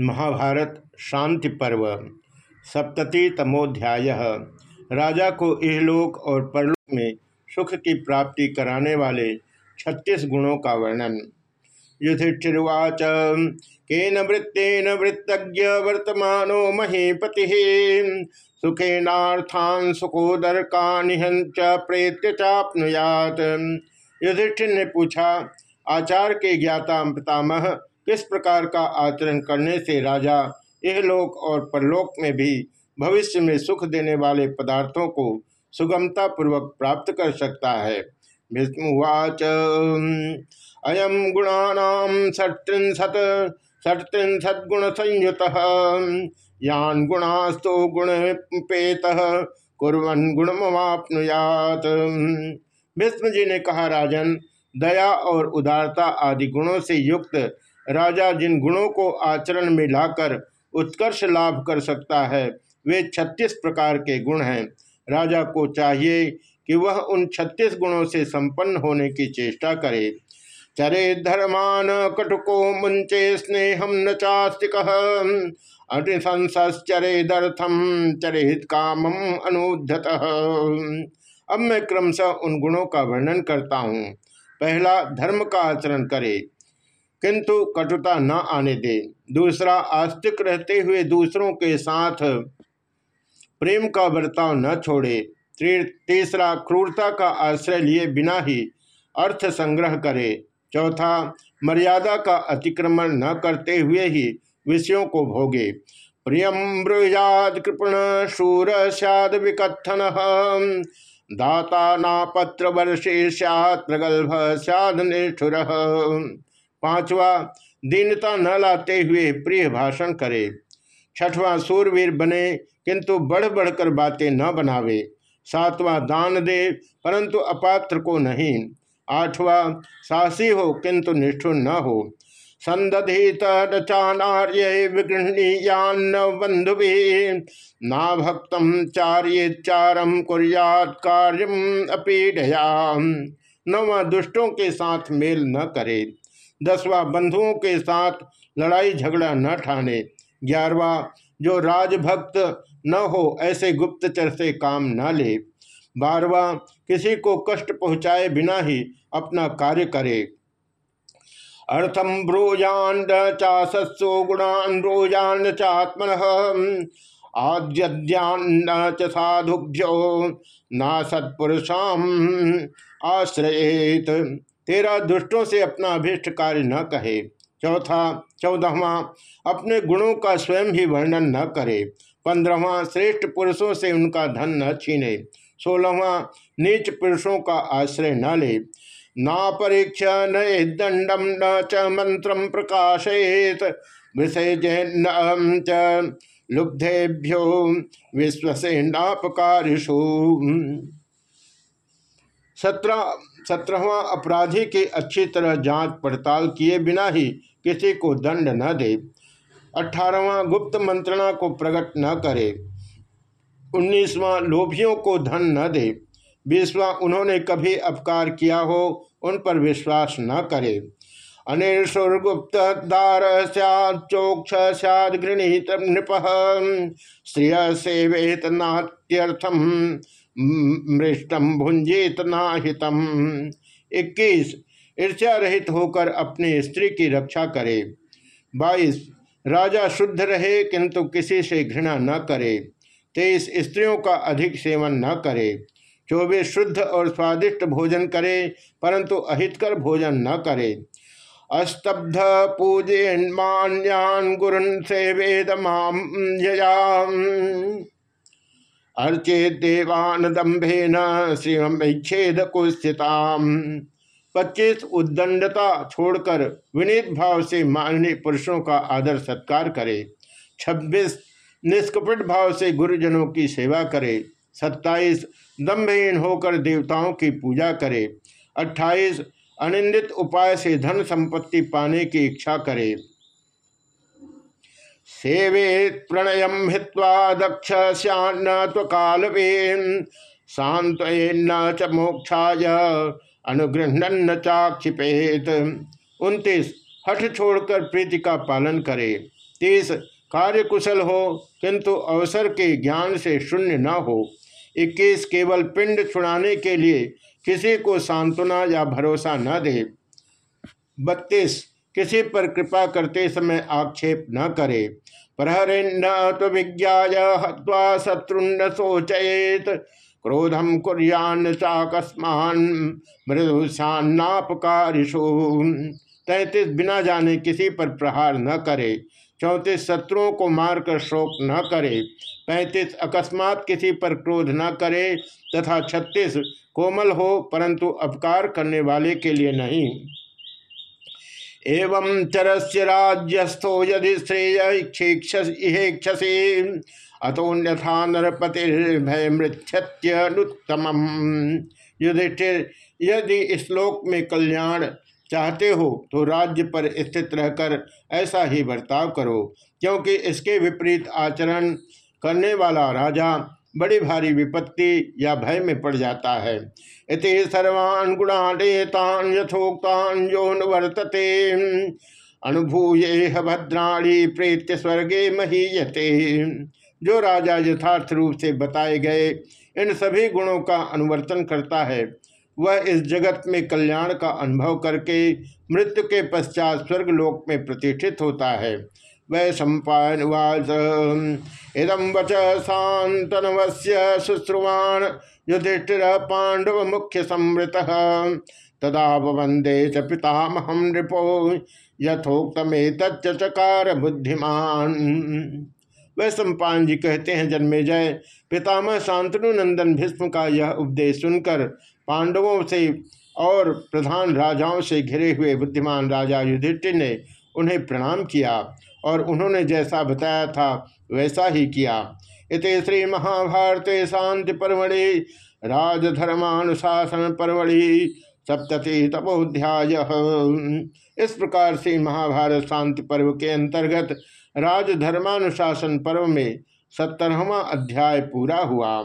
महाभारत शांति पर्व, सप्तति तमोध्याय। राजा को इहलोक और परलोक में सुख की प्राप्ति कराने वाले छत्तीस गुणों का वर्णन। युधिष्ठिर्वाच, केन वृत्तेन वृत्तज्ञ वर्तमानो महीपति सुखेनार्थान सुखोदर का निहंच प्रेत्य चापनुयात। युधिष्ठिर ने पूछा आचार के ज्ञाता पितामह किस प्रकार का आचरण करने से राजा इहलोक और परलोक में भी भविष्य में सुख देने वाले पदार्थों को सुगमता पूर्वक प्राप्त कर सकता है? विष्णुवाच। अयम गुणानाम षट्रिंशत षट्रिंशत गुण संयुत यान गुणास्तो गुण पेत कुरन गुणमापनुयात विष्णु जी ने कहा, राजन, दया और उदारता आदि गुणों से युक्त राजा जिन गुणों को आचरण में लाकर उत्कर्ष लाभ कर सकता है, वे छत्तीस प्रकार के गुण हैं। राजा को चाहिए कि वह उन छत्तीस गुणों से संपन्न होने की चेष्टा करे। चरे धर्मान कटुको मुंचे स्नेहम न चास्तिक अटिशंसरे चरित कामम अनुद्धत। अब मैं क्रमशः उन गुणों का वर्णन करता हूँ। पहला, धर्म का आचरण करे। किंतु कटुता न आने दे। दूसरा, आस्तिक रहते हुए दूसरों के साथ प्रेम का बर्ताव न छोड़े। तीसरा, क्रूरता का आश्रय लिए बिना ही अर्थ संग्रह करे। चौथा, मर्यादा का अतिक्रमण न करते हुए ही विषयों को भोगे। प्रियम ब्रुजाद कृपण शूर सद विकथन दाता ना पत्र वर्षे सैद प्रगल्भ सद निष्ठुर पांचवा, दीनता न लाते हुए प्रिय भाषण करे। छठवां सूरवीर बने, किंतु बढ़ बढ़कर बातें न बनावे। सातवां, दान दे, परंतु अपात्र को नहीं। आठवां, साहसी हो, किंतु निष्ठुर न हो। संदधित रचानार्य विगृहणीयान्न बंधु ना भक्तम चार्यचारम कुरियात कार्यम अपीडया नवा दुष्टों के साथ मेल न करे। दसवा बंधुओं के साथ लड़ाई झगड़ा न ठाने। ग्यारहवा, जो राजभक्त न हो, ऐसे गुप्तचर से काम न ले। बारवा किसी को कष्ट पहुँचाए बिना ही अपना कार्य करे। अर्थम ब्रूजान चासस्सो गुणान ब्रूजान चात्मन आद्यद्यान्न च साधुभ्यो ना सत्पुरुषाम आश्रयेत। तेरा दुष्टों से अपना अभिष्ट कार्य न कहे। चौथा, चौदहवा, अपने गुणों का स्वयं ही वर्णन न करे। पंद्रहवा, श्रेष्ठ पुरुषों से उनका धन न छीने। सोलहवा, नीच पुरुषों का आश्रय न ले। ना परीक्ष न दंडम न च मंत्र प्रकाशयेत विषय च लुब्धेभ्यो विश्वसेनापकारिषु। सत्रह सत्रहवा अपराधी की अच्छी तरह जाँच पड़ताल किए बिना ही किसी को दंड न दे। अठारहवा गुप्त मंत्रणा को प्रकट न करे। उन्नीसवां लोभियों को धन न दे। बीसवा उन्होंने कभी अपकार किया हो, उन पर विश्वास न करे। अनिर्सुर्गुप्त दार सैोक्ष सैद गृणीत नृप श्रिय सेवेत नात्यर्थम। मृष्टम भुंजित नाहितम इक्कीस, ईर्ष्या रहित होकर अपनी स्त्री की रक्षा करे। बाईस, राजा शुद्ध रहे किंतु किसी से घृणा न करे। तेईस, स्त्रियों का अधिक सेवन न करे। चौबीस, शुद्ध और स्वादिष्ट भोजन करे, परंतु अहितकर भोजन न करे। अस्तब्ध पूजयन्मान्यान गुरुन से वेद माम अर्चे देवान दम्भे न श्रीमेद कुस्थिताम पच्चीस उद्दंडता छोड़कर विनीत भाव से माननीय पुरुषों का आदर सत्कार करे। छब्बीस निष्कपट भाव से गुरुजनों की सेवा करे। सत्ताईस दम्भहीन होकर देवताओं की पूजा करे। अट्ठाईस अनिंदित उपाय से धन संपत्ति पाने की इच्छा करे। सेवेत प्रणय हित्वा दक्ष सन्न त्वकालवेन शांतन च मोक्षाय अनुगृहण चाक्षिपेत। उनतीस, हठ छोड़कर प्रीति का पालन करे। तीस कार्य कुशल हो, किंतु अवसर के ज्ञान से शून्य न हो। इक्कीस, केवल पिंड छुड़ाने के लिए किसी को सांत्वना या भरोसा न दे। बत्तीस किसी पर कृपा करते समय आक्षेप न करे। प्रहरिन्न तो विज्ञा हवा शत्रुन्न सोचेत क्रोधम कुरियान चाकस्मान मृदुषान्नापकारिशु तैतीस बिना जाने किसी पर प्रहार न करे। चौंतीस शत्रुओं को मारकर शोक न करे। पैंतीस अकस्मात किसी पर क्रोध न करे तथा छत्तीस कोमल हो, परंतु अपकार करने वाले के लिए नहीं। एवं चरस्य राज्यस्थो यदि श्रेयक्षेक्षसी अतोन्यथा नरपतिर्भय मृत्यनुत्तम युधिष्ठिर, यदि श्लोक में कल्याण चाहते हो तो राज्य पर स्थित रहकर ऐसा ही बर्ताव करो, क्योंकि इसके विपरीत आचरण करने वाला राजा बड़ी भारी विपत्ति या भय में पड़ जाता है। इति सर्वान् गुणानेतान यथोक्तान जो वर्तते। अनुभूये भद्राणी प्रेत्य स्वर्गे महीयते। जो राजा यथार्थ रूप से बताए गए, इन सभी गुणों का अनुवर्तन करता है। वह इस जगत में कल्याण का अनुभव करके मृत्यु के पश्चात स्वर्गलोक में प्रतिष्ठित होता है। वै सम्पावाच इदम वच शांतनवस्य शुश्रुवाण युधिष्ठिर पांडव मुख्य संवृत तदा वंदे च पितामहम नृपो यथोक्तमे तच्चकार बुद्धिमान वह सम्पान जी कहते हैं, जन्मे जय। पितामह शांतनु नंदन भीष्म का यह उपदेश सुनकर पांडवों से और प्रधान राजाओं से घिरे हुए बुद्धिमान राजा युधिष्ठिर ने उन्हें प्रणाम किया। और उन्होंने जैसा बताया था, वैसा ही किया। इत श्री महाभारत शांति परमढ़ि, राजधर्मानुशासन परमढ़ि, सप्तति तपोध्याय। इस प्रकार से महाभारत शांति पर्व के अंतर्गत राजधर्मानुशासन पर्व में सत्तरहवा अध्याय पूरा हुआ।